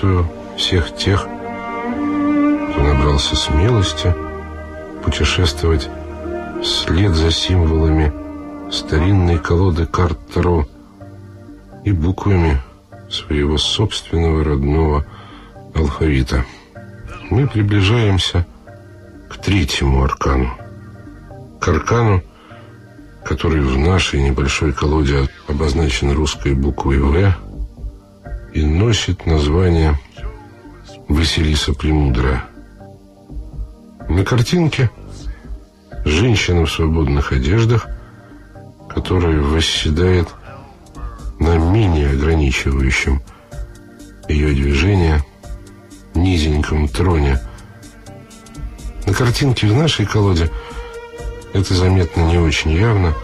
приветствую всех тех, кто набрался смелости путешествовать вслед за символами старинной колоды карт Таро и буквами своего собственного родного алфавита. Мы приближаемся к третьему аркану. К аркану, который в нашей небольшой колоде обозначен русской буквой «В» и носит название Василиса Премудрая. На картинке женщина в свободных одеждах, которая восседает на менее ограничивающем ее движение низеньком троне. На картинке в нашей колоде это заметно не очень явно.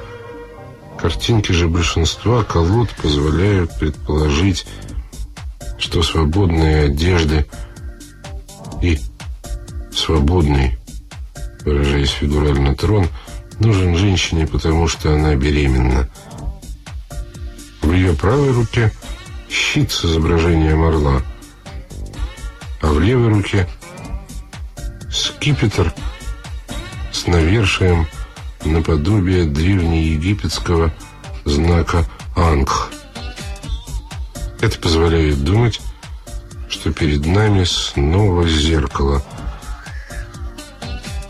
Картинки же большинства колод позволяют предположить, что свободные одежды и свободный, выражаясь фигурально, трон нужен женщине, потому что она беременна. В ее правой руке щит с изображением орла, а в левой руке скипетр с навершием наподобие древнеегипетского знака Ангх. Это позволяет думать, что перед нами снова зеркало,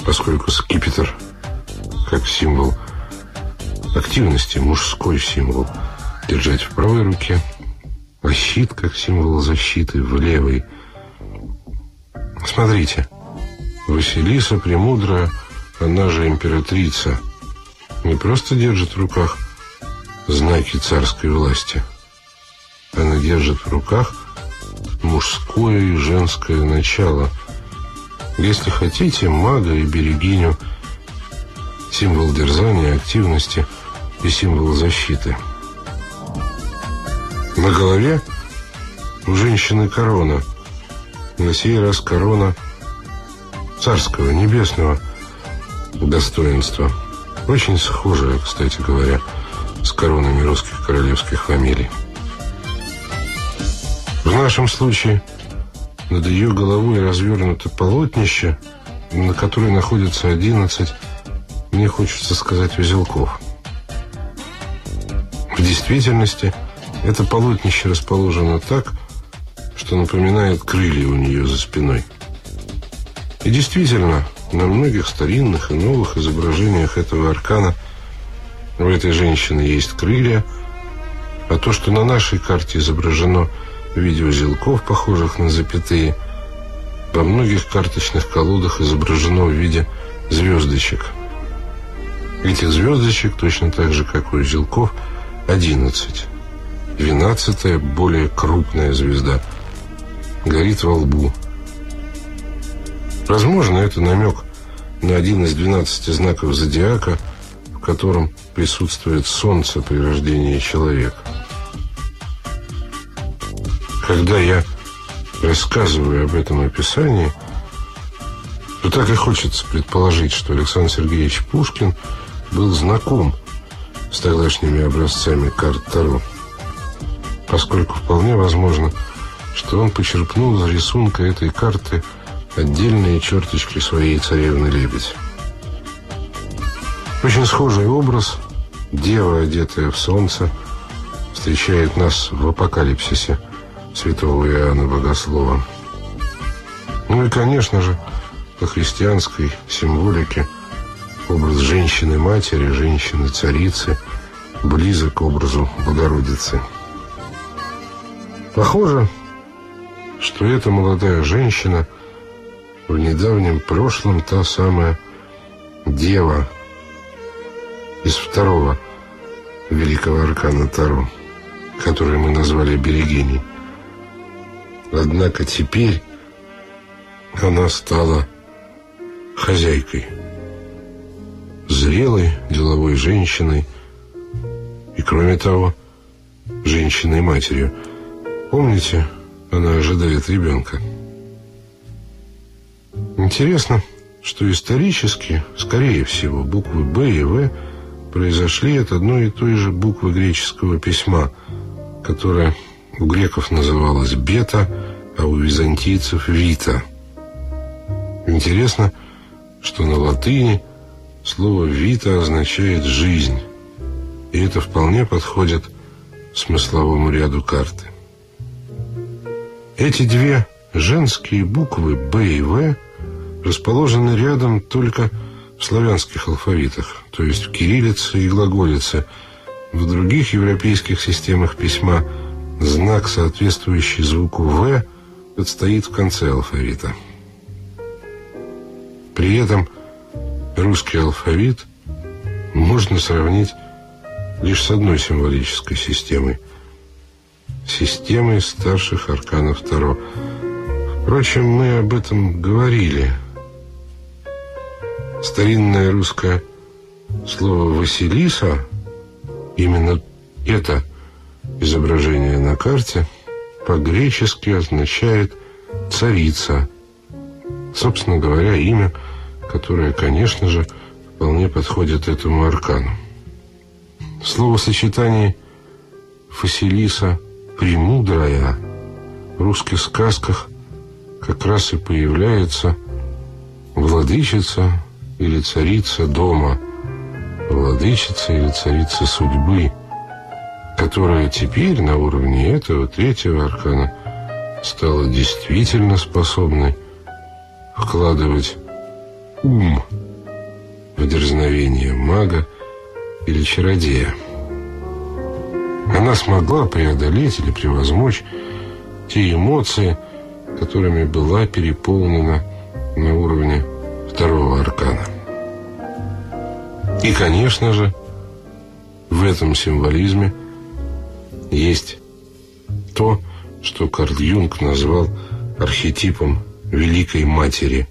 поскольку скипетр, как символ активности, мужской символ – держать в правой руке, а щит, как символ защиты, в левой. Смотрите, Василиса Премудрая, она же императрица, не просто держит в руках знаки царской власти. Она держит в руках мужское и женское начало. Если хотите, мага и берегиню, символ дерзания, активности и символ защиты – на голове у женщины корона. На сей раз корона царского, небесного достоинства. Очень схожая, кстати говоря, с коронами русских королевских фамилий. В нашем случае над ее головой развернуто полотнище, на которой находится 11, мне хочется сказать, узелков. В действительности – это полотнище расположено так, что напоминает крылья у нее за спиной. И действительно, на многих старинных и новых изображениях этого аркана у этой женщины есть крылья, а то, что на нашей карте изображено в виде узелков, похожих на запятые, во многих карточных колодах изображено в виде звездочек. Этих звездочек, точно так же, как у узелков, 11. Двенадцатая, более крупная звезда, горит во лбу. Возможно, это намек на один из двенадцати знаков зодиака, в котором присутствует солнце при рождении человека. Когда я рассказываю об этом описании, то так и хочется предположить, что Александр Сергеевич Пушкин был знаком с тогдашними образцами карт Таро поскольку вполне возможно, что он почерпнул из рисунка этой карты отдельные черточки своей царевны-лебедь. Очень схожий образ, дева, одетая в солнце, встречает нас в апокалипсисе святого Иоанна Богослова. Ну и, конечно же, по христианской символике образ женщины-матери, женщины-царицы близок к образу Богородицы. Похоже, что эта молодая женщина в недавнем прошлом та самая дева из второго великого аркана Таро, который мы назвали Берегиней. Однако теперь она стала хозяйкой, зрелой деловой женщиной. И, кроме того, женщиной-матерью – Помните, она ожидает ребенка. Интересно, что исторически, скорее всего, буквы «Б» и «В» произошли от одной и той же буквы греческого письма, которая у греков называлась бета, а у византийцев вита. Интересно, что на латыни слово «вита» означает «жизнь», и это вполне подходит смысловому ряду карты. Эти две женские буквы «Б» и «В» расположены рядом только в славянских алфавитах, то есть в кириллице и глаголице. В других европейских системах письма знак, соответствующий звуку «В», стоит в конце алфавита. При этом русский алфавит можно сравнить лишь с одной символической системой – системой старших арканов Таро. Впрочем, мы об этом говорили – старинное русское слово «Василиса», именно это изображение на карте, по-гречески означает «царица». Собственно говоря, имя, которое, конечно же, вполне подходит этому аркану. Словосочетание «Василиса премудрая» в русских сказках как раз и появляется владычица или царица дома, владычица или царица судьбы, которая теперь на уровне этого третьего аркана стала действительно способной вкладывать ум в дерзновение мага или чародея. Она смогла преодолеть или превозмочь те эмоции, которыми была переполнена на уровне второго аркана. И, конечно же, в этом символизме есть то, что Карл Юнг назвал архетипом Великой Матери,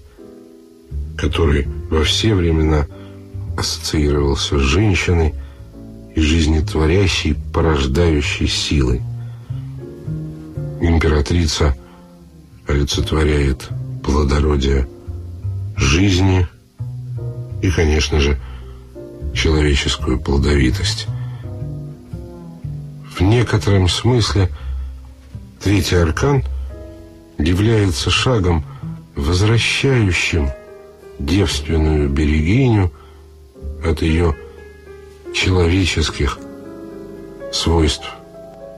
который во все времена ассоциировался с женщиной и жизнетворящей, порождающей силой. Императрица олицетворяет плодородие жизни и, конечно же, человеческую плодовитость. В некотором смысле третий аркан является шагом, возвращающим девственную берегиню от ее человеческих свойств,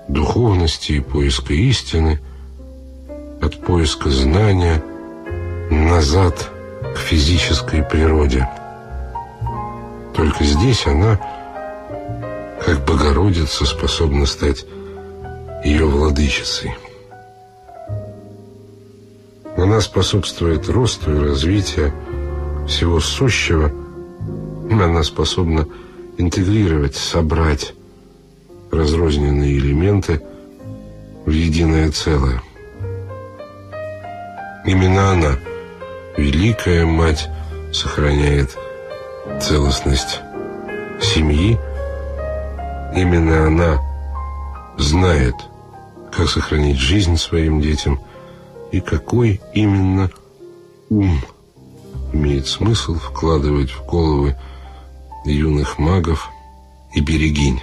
духовности и поиска истины, от поиска знания назад к физической природе. Только здесь она, как Богородица, способна стать ее владычицей. Она способствует росту и развитию всего сущего. Она способна интегрировать, собрать разрозненные элементы в единое целое. Именно она – Великая Мать сохраняет целостность семьи. Именно она знает, как сохранить жизнь своим детям и какой именно ум имеет смысл вкладывать в головы юных магов и берегинь.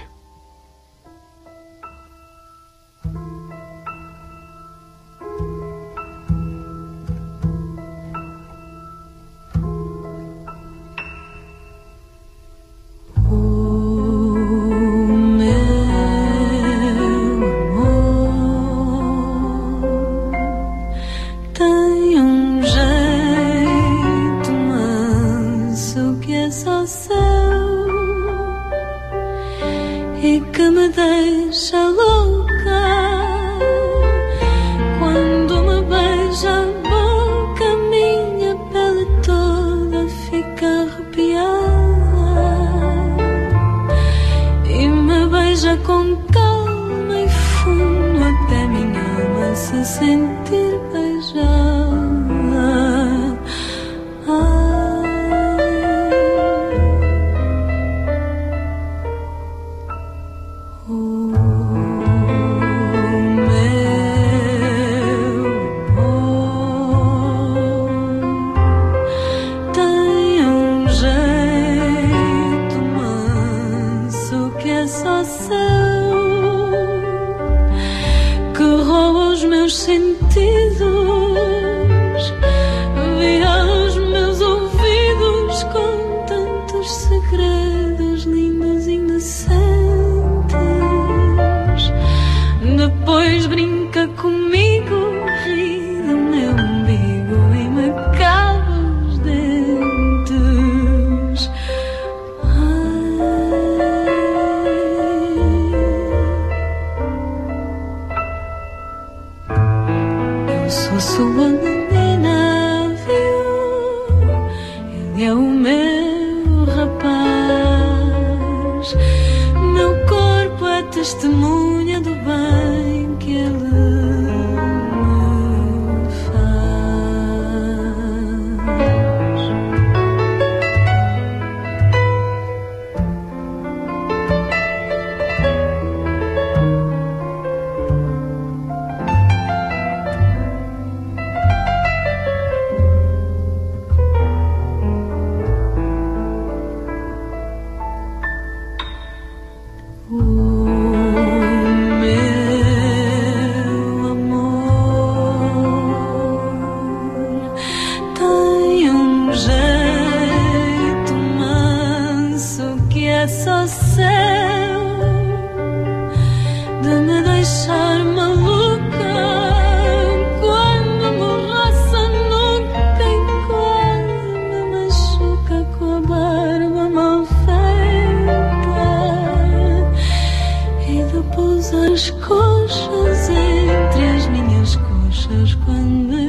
pus as coxas entre as minhas coxas quando me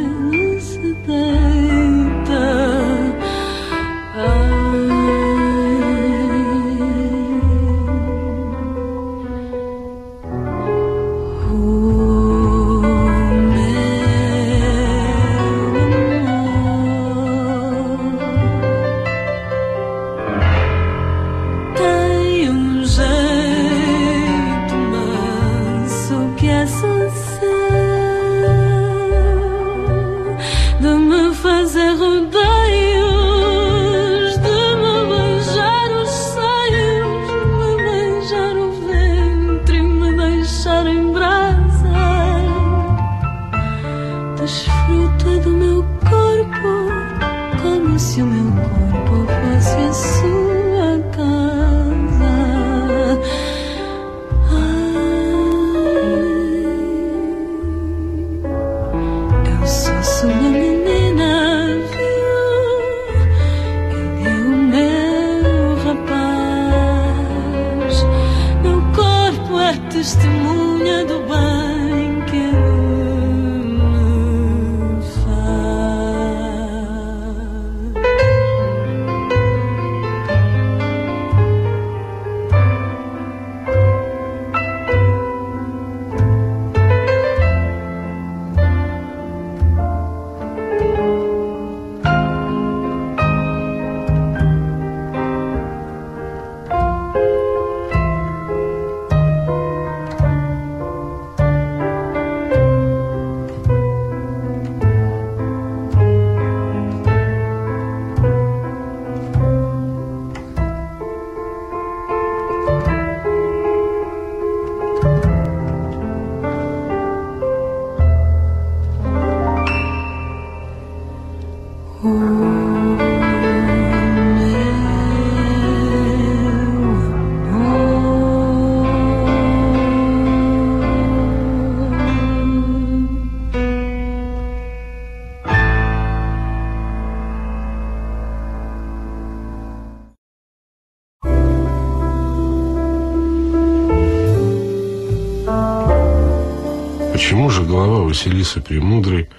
Василиса Премудрой,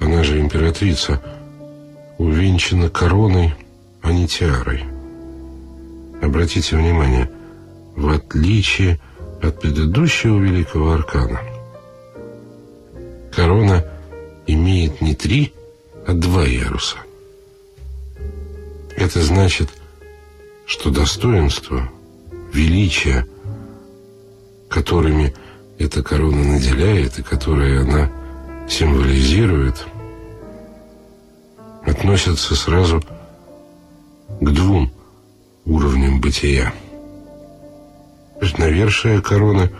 она же императрица, увенчана короной, а не тиарой. Обратите внимание, в отличие от предыдущего великого аркана, корона имеет не три, а два яруса. Это значит, что достоинство, величие, которыми – эта корона наделяет и которая она символизирует, относятся сразу к двум уровням бытия. Навершие короны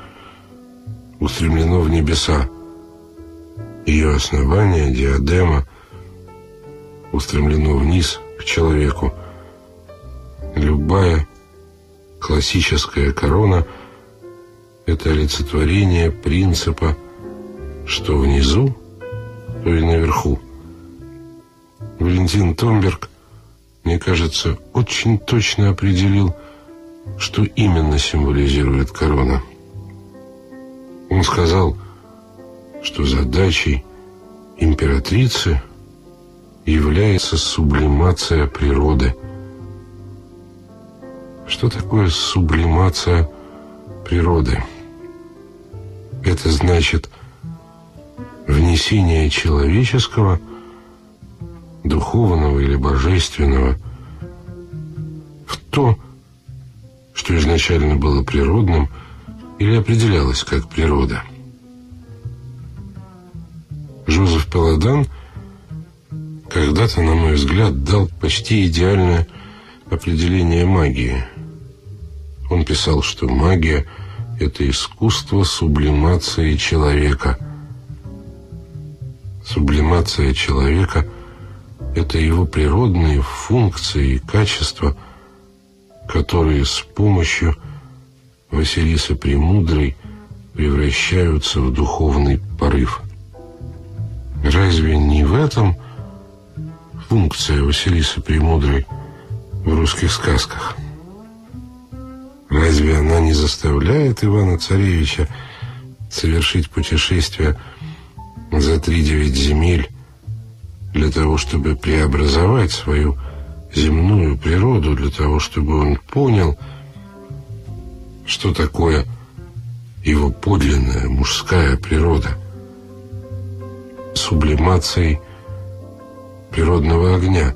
устремлено в небеса. Ее основание, диадема, устремлено вниз к человеку. Любая классическая корона – это олицетворение принципа что внизу, то и наверху. Валентин Томберг, мне кажется, очень точно определил, что именно символизирует корона. Он сказал, что задачей императрицы является сублимация природы. Что такое сублимация природы? Это значит внесение человеческого, духовного или божественного в то, что изначально было природным или определялось как природа. Жозеф Паладан когда-то, на мой взгляд, дал почти идеальное определение магии. Он писал, что магия – это искусство сублимации человека. Сублимация человека – это его природные функции и качества, которые с помощью Василисы Премудрой превращаются в духовный порыв. Разве не в этом функция Василисы Премудрой в русских сказках? Разве она не заставляет Ивана Царевича совершить путешествие за три девять земель для того, чтобы преобразовать свою земную природу, для того, чтобы он понял, что такое его подлинная мужская природа, сублимацией природного огня,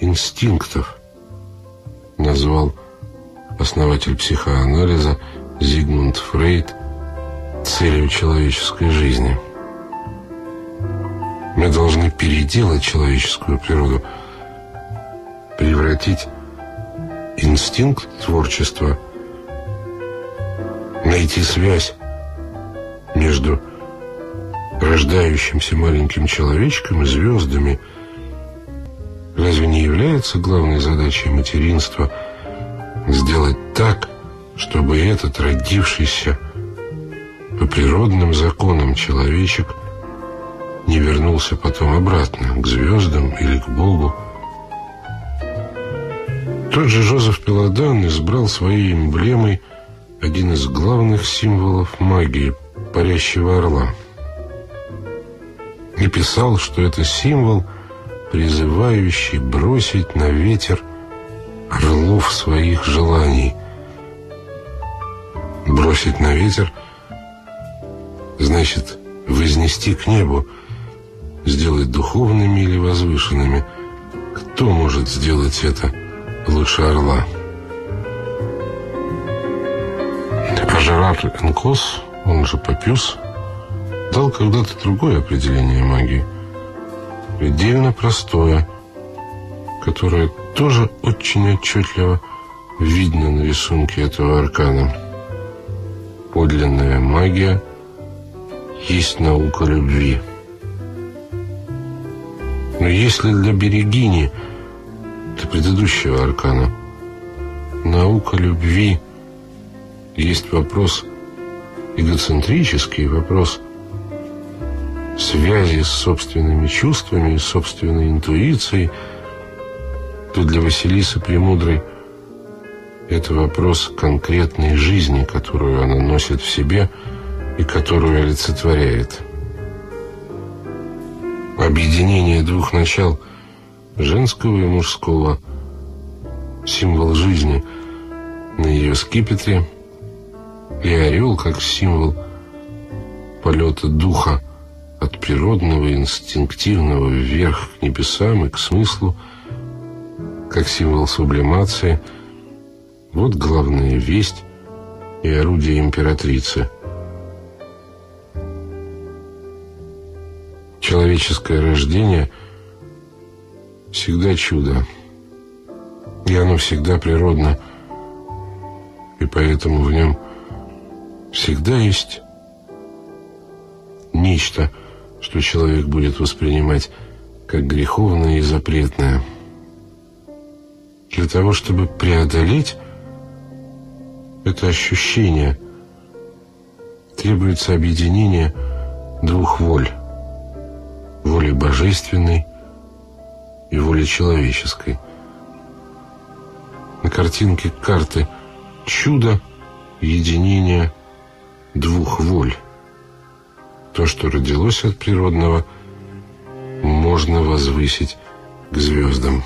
инстинктов, назвал основатель психоанализа Зигмунд Фрейд целью человеческой жизни. Мы должны переделать человеческую природу, превратить инстинкт творчества, найти связь между рождающимся маленьким человечком и звездами. Разве не является главной задачей материнства сделать так, чтобы этот родившийся по природным законам человечек не вернулся потом обратно к звездам или к Богу? Тот же Жозеф Пеладан избрал своей эмблемой один из главных символов магии – парящего орла – и писал, что это символ, призывающий бросить на ветер орлов своих желаний. Бросить на ветер значит вознести к небу, сделать духовными или возвышенными. Кто может сделать это лучше орла? А Жерар Энкос, он же Папюс, дал когда-то другое определение магии. Предельно простое, которое тоже очень отчетливо видно на рисунке этого аркана. Подлинная магия есть наука любви. Но если для Берегини, для предыдущего аркана, наука любви есть вопрос эгоцентрический, вопрос связи с собственными чувствами и собственной интуицией, то для Василисы Премудрой это вопрос конкретной жизни, которую она носит в себе и которую олицетворяет. Объединение двух начал, женского и мужского, символ жизни на ее скипетре, и орел как символ полета духа от природного, инстинктивного вверх к небесам и к смыслу, как символ сублимации. Вот главная весть и орудие императрицы. Человеческое рождение всегда чудо, и оно всегда природно, и поэтому в нем всегда есть нечто – что человек будет воспринимать как греховное и запретное. Для того, чтобы преодолеть это ощущение, требуется объединение двух воль. Воли божественной и воли человеческой. На картинке карты чудо единения двух воль. То, что родилось от природного, можно возвысить к звездам.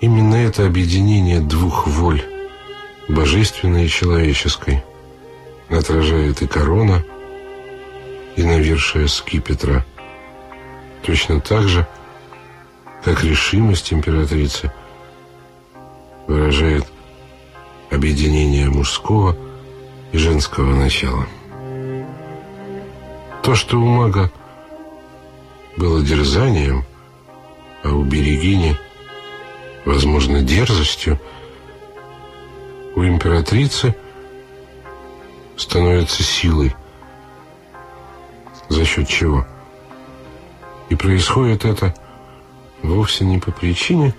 Именно это объединение двух воль, божественной и человеческой, отражает и корона, и навершие скипетра. Точно так же, как решимость императрицы выражает объединение мужского и женского начала. То, что у мага было дерзанием, а у Берегини, возможно, дерзостью, у императрицы становится силой. За счет чего? И происходит это вовсе не по причине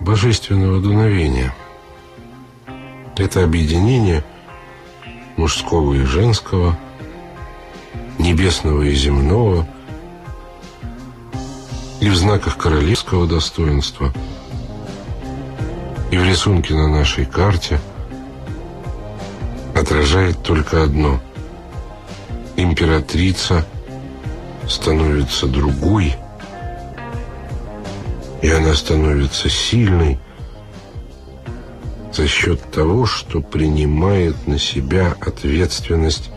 божественного дуновения. Это объединение мужского и женского – небесного и земного, и в знаках королевского достоинства, и в рисунке на нашей карте отражает только одно. Императрица становится другой, и она становится сильной за счет того, что принимает на себя ответственность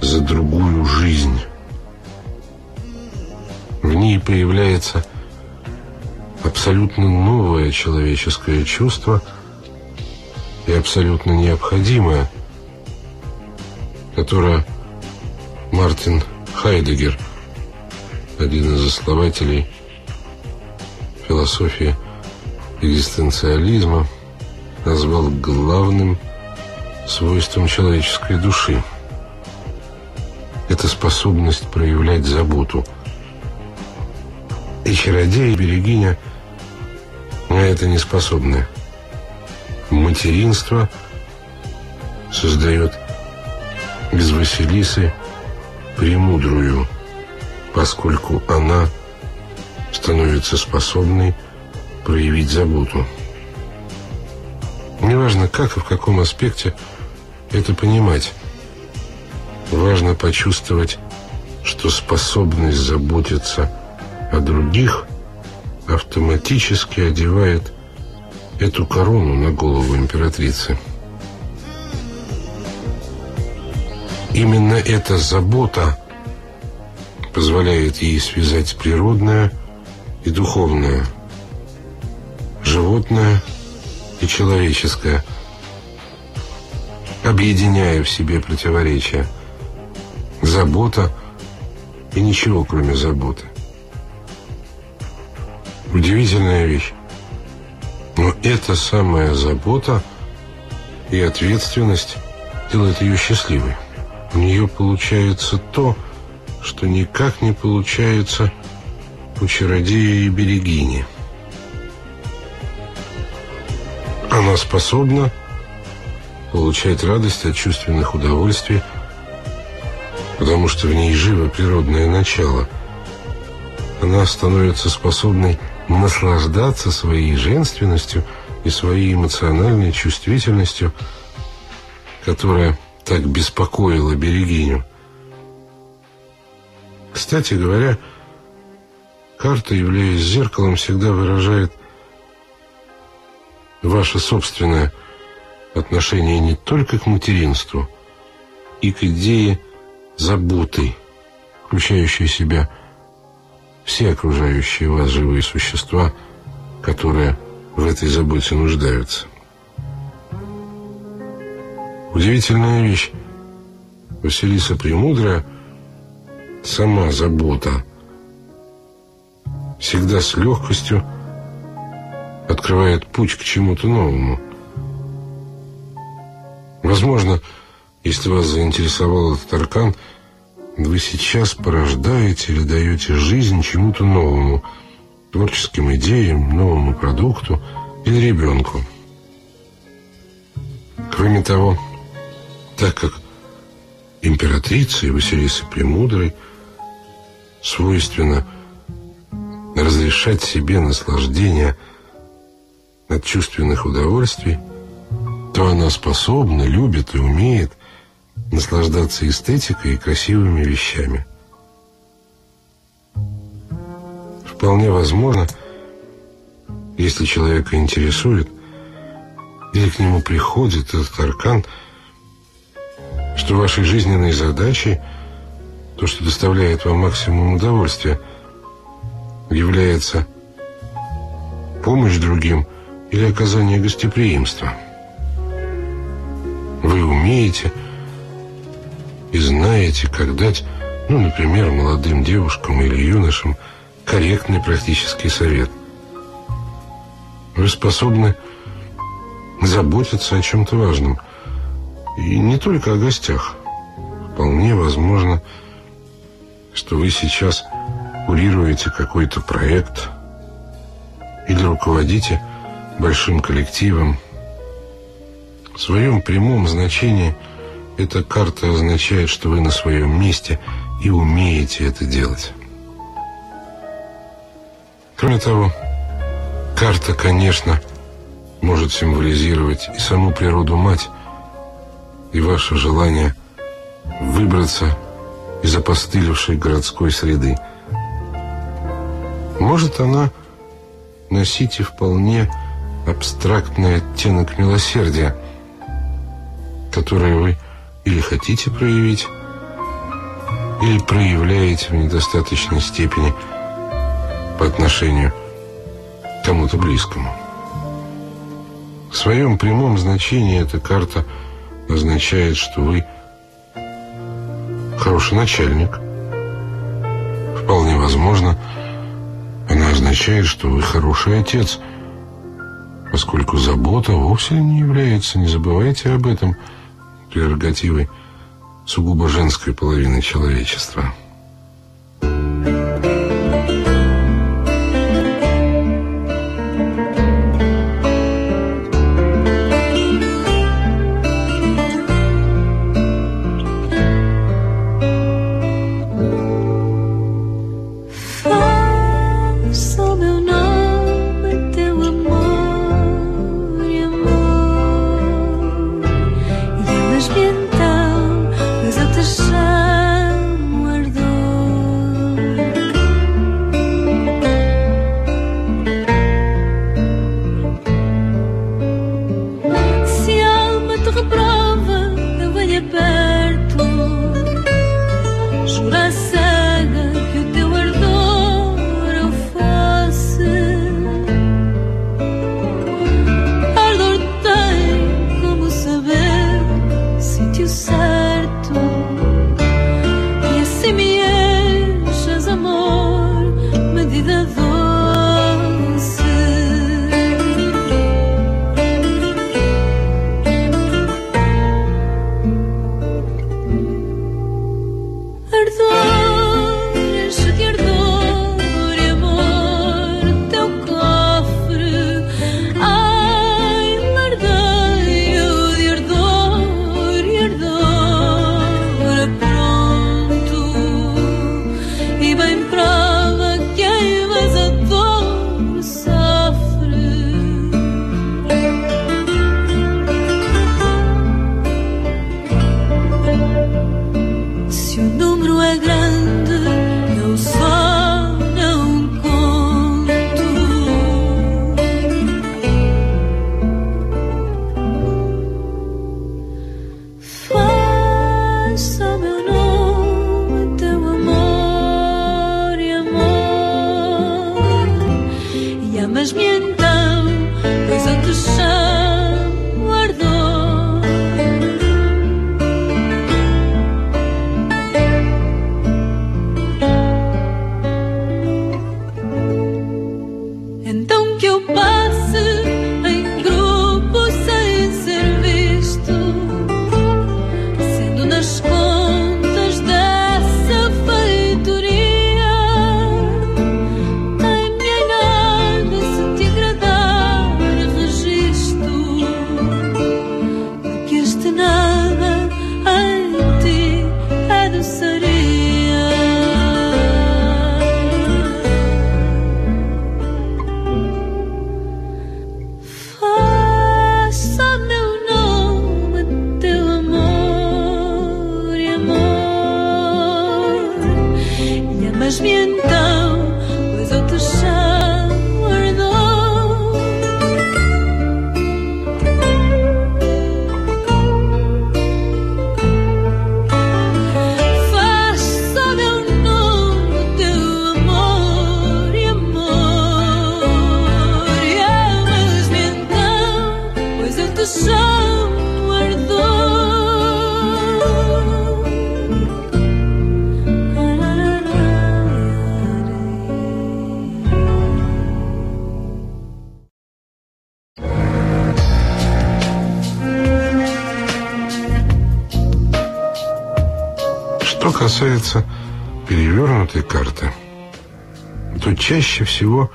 за другую жизнь. В ней появляется абсолютно новое человеческое чувство и абсолютно необходимое, которое Мартин Хайдегер один из основателей философии экзистенциализма, назвал главным свойством человеческой души. Это способность проявлять заботу. И чародей, и берегиня на это не способны. Материнство создает без Василисы премудрую, поскольку она становится способной проявить заботу. Неважно, как и в каком аспекте это понимать. Важно почувствовать, что способность заботиться о других автоматически одевает эту корону на голову императрицы. Именно эта забота позволяет ей связать природное и духовное, животное и человеческое, объединяя в себе противоречия. Забота и ничего, кроме заботы. Удивительная вещь. Но эта самая забота и ответственность делает ее счастливой. У нее получается то, что никак не получается у чародея и берегини. Она способна получать радость от чувственных удовольствий, потому что в ней живо природное начало. Она становится способной наслаждаться своей женственностью и своей эмоциональной чувствительностью, которая так беспокоила Берегиню. Кстати говоря, карта, являясь зеркалом, всегда выражает ваше собственное отношение не только к материнству, и к идее заботы, включающей в себя все окружающие вас живые существа, которые в этой заботе нуждаются. Удивительная вещь. Василиса Премудрая сама забота всегда с легкостью открывает путь к чему-то новому. Возможно, если вас заинтересовал этот аркан, вы сейчас порождаете или даете жизнь чему-то новому, творческим идеям, новому продукту или ребенку. Кроме того, так как императрице Василисы Премудрой свойственно разрешать себе наслаждение от чувственных удовольствий, то она способна, любит и умеет наслаждаться эстетикой и красивыми вещами. Вполне возможно, если человека интересует, или к нему приходит этот аркан – что вашей жизненной задачей, то, что доставляет вам максимум удовольствия, является помощь другим или оказание гостеприимства. Вы умеете и знаете, как дать, ну, например, молодым девушкам или юношам корректный практический совет. Вы способны заботиться о чем-то важном – и не только о гостях. Вполне возможно, что вы сейчас курируете какой-то проект или руководите большим коллективом. В своем прямом значении эта карта означает, что вы на своем месте и умеете это делать. Кроме того, карта, конечно, может символизировать и саму природу мать, и ваше желание выбраться из опостылевшей городской среды. Может она носить и вполне абстрактный оттенок милосердия, который вы или хотите проявить, или проявляете в недостаточной степени по отношению к кому-то близкому. В своем прямом значении эта карта – означает, что вы хороший начальник. Вполне возможно. Она означает, что вы хороший отец, поскольку забота вовсе не является, не забывайте об этом, прерогативой сугубо женской половины человечества. Касается перевернутой карты, то чаще всего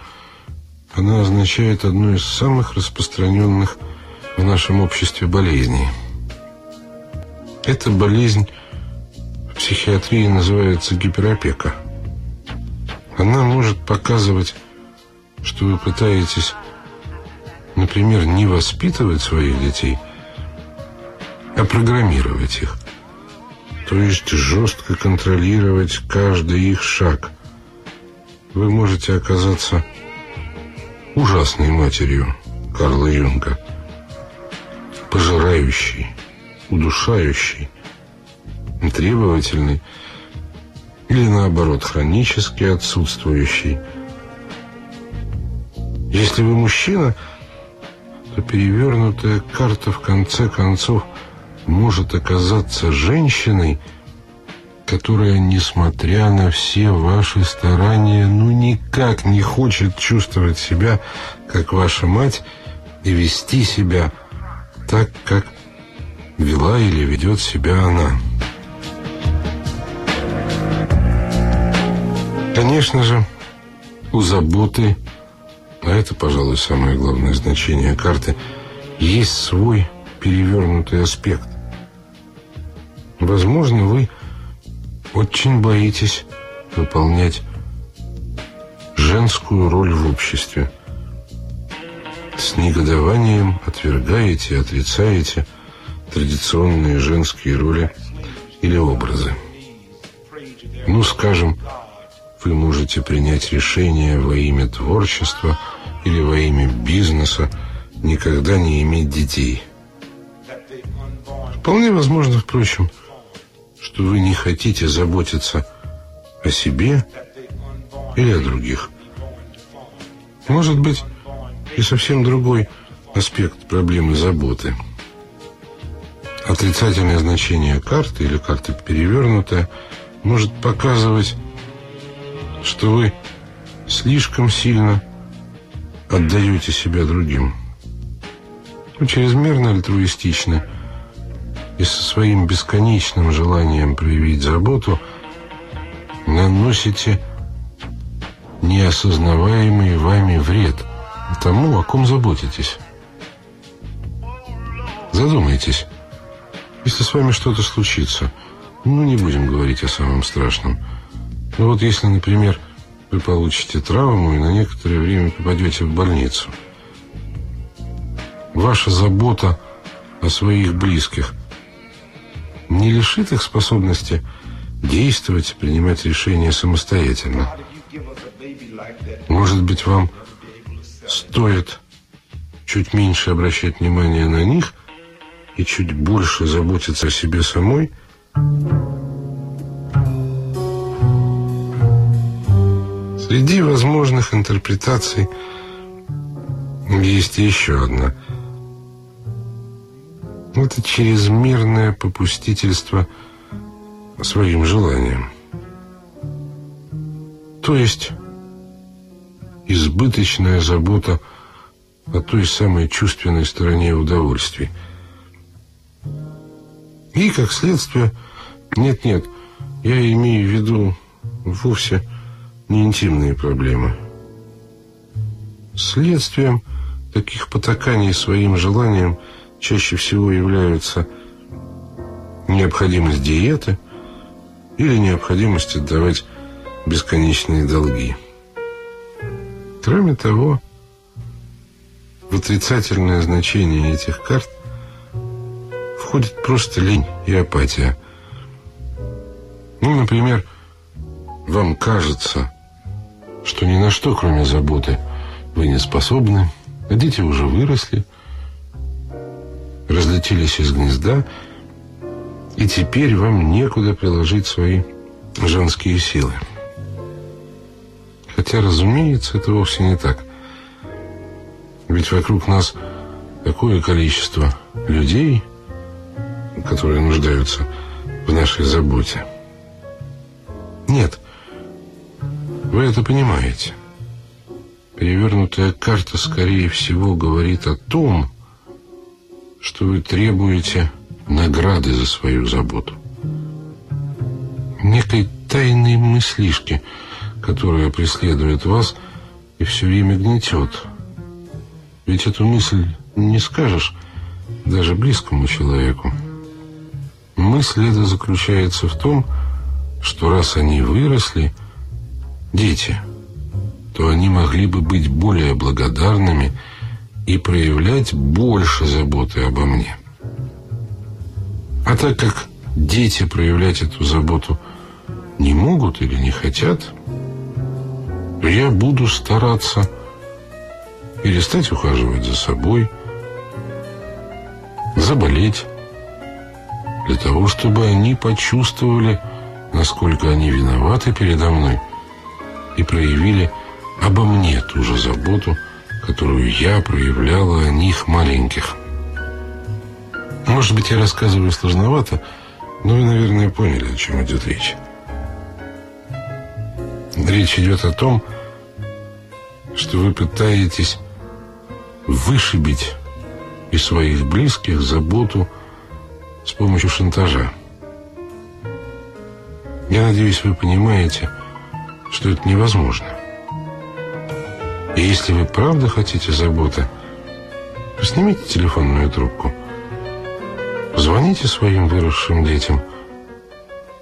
она означает одну из самых распространенных в нашем обществе болезней. Эта болезнь в психиатрии называется гиперопека. Она может показывать, что вы пытаетесь, например, не воспитывать своих детей, а программировать их то есть жестко контролировать каждый их шаг. Вы можете оказаться ужасной матерью Карла Юнга, пожирающей, удушающей, требовательной или наоборот хронически отсутствующей. Если вы мужчина, то перевернутая карта в конце концов – может оказаться женщиной, которая, несмотря на все ваши старания, ну никак не хочет чувствовать себя, как ваша мать, и вести себя так, как вела или ведет себя она. Конечно же, у заботы, а это, пожалуй, самое главное значение карты, есть свой перевернутый аспект. Возможно, вы очень боитесь выполнять женскую роль в обществе. С негодованием отвергаете, отрицаете традиционные женские роли или образы. Ну, скажем, вы можете принять решение во имя творчества или во имя бизнеса, никогда не иметь детей. Вполне возможно, впрочем, что вы не хотите заботиться о себе или о других. Может быть, и совсем другой аспект проблемы заботы. Отрицательное значение карты или карты перевернутая может показывать, что вы слишком сильно отдаете себя другим. Вы чрезмерно альтруистичны и со своим бесконечным желанием проявить заботу наносите неосознаваемый вами вред тому, о ком заботитесь. Задумайтесь, если с вами что-то случится, ну, не будем говорить о самом страшном. Ну, вот если, например, вы получите травму и на некоторое время попадете в больницу. Ваша забота о своих близких – не лишит их способности действовать, принимать решения самостоятельно. Может быть, вам стоит чуть меньше обращать внимание на них и чуть больше заботиться о себе самой? Среди возможных интерпретаций есть еще одна – это чрезмерное попустительство своим желаниям. То есть избыточная забота о той самой чувственной стороне удовольствий. И, как следствие, нет-нет, я имею в виду вовсе не интимные проблемы. Следствием таких потаканий своим желаниям – чаще всего являются необходимость диеты или необходимость отдавать бесконечные долги. Кроме того, в отрицательное значение этих карт входит просто лень и апатия. Ну, например, вам кажется, что ни на что, кроме заботы, вы не способны, а дети уже выросли – разлетелись из гнезда, и теперь вам некуда приложить свои женские силы. Хотя, разумеется, это вовсе не так. Ведь вокруг нас такое количество людей, которые нуждаются в нашей заботе. Нет, вы это понимаете. Перевернутая карта, скорее всего, говорит о том, что вы требуете награды за свою заботу. Некой тайной мыслишки, которая преследует вас и все время гнетет. Ведь эту мысль не скажешь даже близкому человеку. Мысль эта заключается в том, что раз они выросли, дети, то они могли бы быть более благодарными и проявлять больше заботы обо мне. А так как дети проявлять эту заботу не могут или не хотят, то я буду стараться перестать ухаживать за собой, заболеть, для того, чтобы они почувствовали, насколько они виноваты передо мной и проявили обо мне ту же заботу, которую я проявляла о них маленьких. Может быть, я рассказываю сложновато, Ну, вы, наверное, поняли, о чем идет речь. Речь идет о том, что вы пытаетесь вышибить из своих близких заботу с помощью шантажа. Я надеюсь, вы понимаете, что это невозможно. И если вы правда хотите заботы, снимите телефонную трубку, позвоните своим выросшим детям,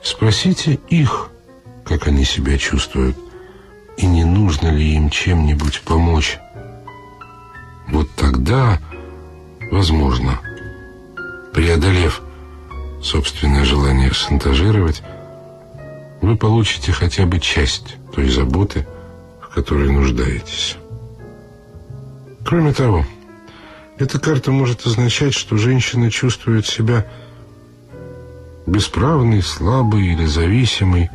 спросите их, как они себя чувствуют, и не нужно ли им чем-нибудь помочь. Вот тогда, возможно, преодолев собственное желание шантажировать, вы получите хотя бы часть той заботы, в которой нуждаетесь. Кроме того, эта карта может означать, что женщина чувствует себя бесправной, слабой или зависимой.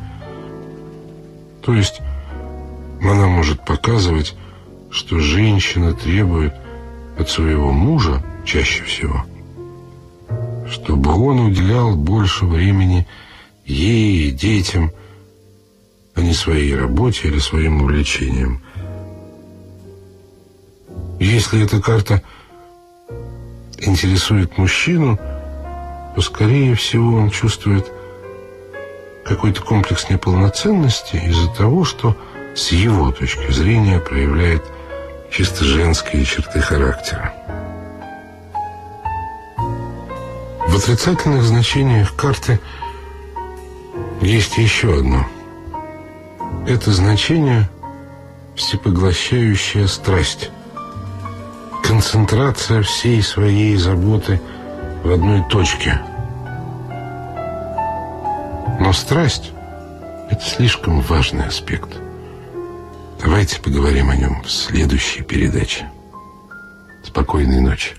То есть она может показывать, что женщина требует от своего мужа чаще всего, чтобы он уделял больше времени ей и детям, а не своей работе или своим увлечениям. Если эта карта интересует мужчину, то, скорее всего, он чувствует какой-то комплекс неполноценности из-за того, что с его точки зрения проявляет чисто женские черты характера. В отрицательных значениях карты есть еще одно. Это значение всепоглощающая страсть. Концентрация всей своей заботы в одной точке. Но страсть – это слишком важный аспект – Давайте поговорим о нем в следующей передаче. Спокойной ночи.